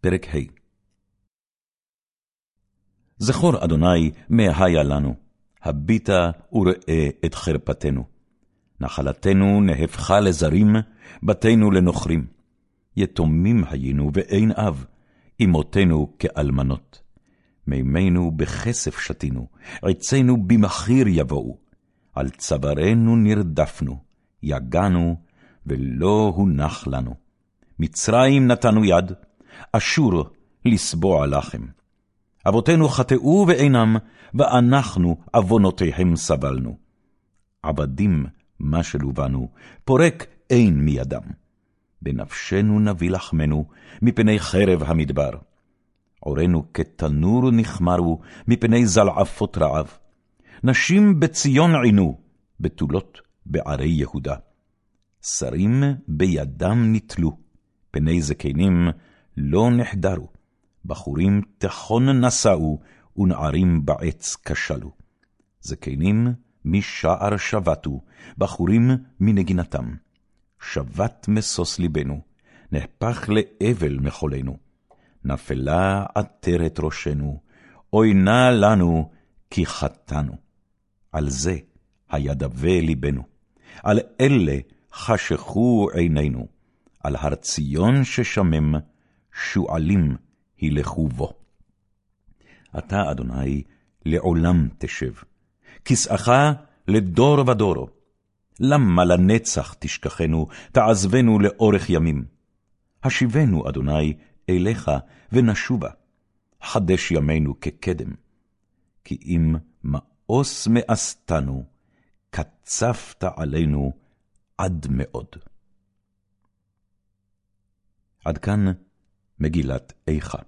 פרק ה' זכור אדוני מה היה לנו, הביטה וראה את חרפתנו. נחלתנו נהפכה לזרים, בתינו לנוכרים. יתומים היינו ואין אב, אמותינו כאלמנות. מימינו בכסף שתינו, עצינו במחיר יבואו. על צווארנו נרדפנו, יגענו, ולא הונח לנו. מצרים נתנו יד, אשור לסבוע לכם. אבותינו חטאו ואינם, ואנחנו עוונותיהם סבלנו. עבדים משלו בנו, פורק אין מידם. בנפשנו נביא לחמנו, מפני חרב המדבר. עורנו כתנור נחמרו, מפני זלעפות רעב. נשים בציון עינו, בתולות בערי יהודה. שרים בידם נתלו, פני זקנים לא נחדרו. בחורים תכון נשאו, ונערים בעץ כשלו. זקנים משער שבתו, בחורים מנגינתם. שבת משוש ליבנו, נהפך לאבל מחולנו. נפלה עטרת ראשנו, אוי נא לנו, כי חטאנו. על זה הידווה ליבנו, על אלה חשכו עינינו, על הר ציון ששמם, שועלים הילכו בו. אתה, אדוני, לעולם תשב, כסאך לדור ודורו. למה לנצח תשכחנו, תעזבנו לאורך ימים? השיבנו, אדוני, אליך ונשובה, חדש ימינו כקדם. כי אם מאוס מאסתנו, קצפת עלינו עד מאוד. עד כאן מגילת איכה.